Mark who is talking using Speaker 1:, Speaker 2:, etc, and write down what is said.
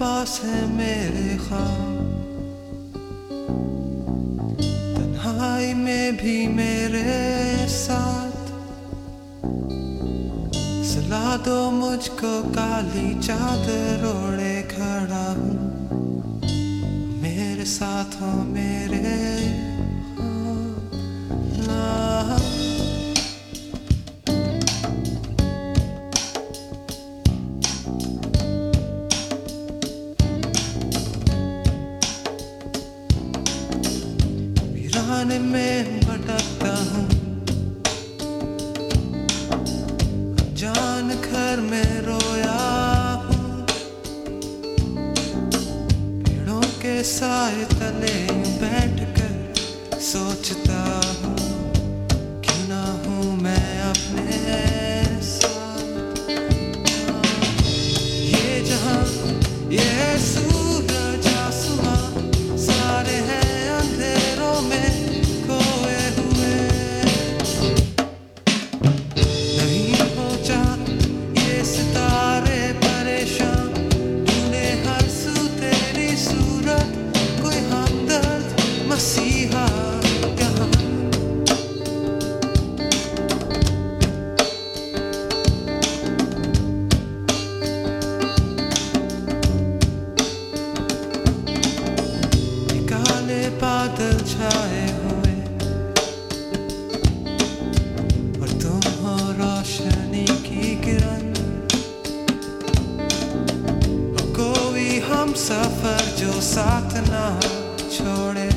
Speaker 1: پاس ہے میرے خواب۔ تنہائی میں بھی میرے ساتھ۔ سلا دو مجھ کو کالی چادر اوڑے کھڑا ہوں۔ میرے ساتھ ہو میرے سائے تلے بیٹھ کر سوچتا ہوں کیوں نہ ہوں میں اپنے ایسا یہ جہاں یہ سورج آسماں سارے ہیں چھائے ہوئے اور تم ہو روشنی کی کرن کوئی ہم سفر جو ساتھ نہ چھوڑے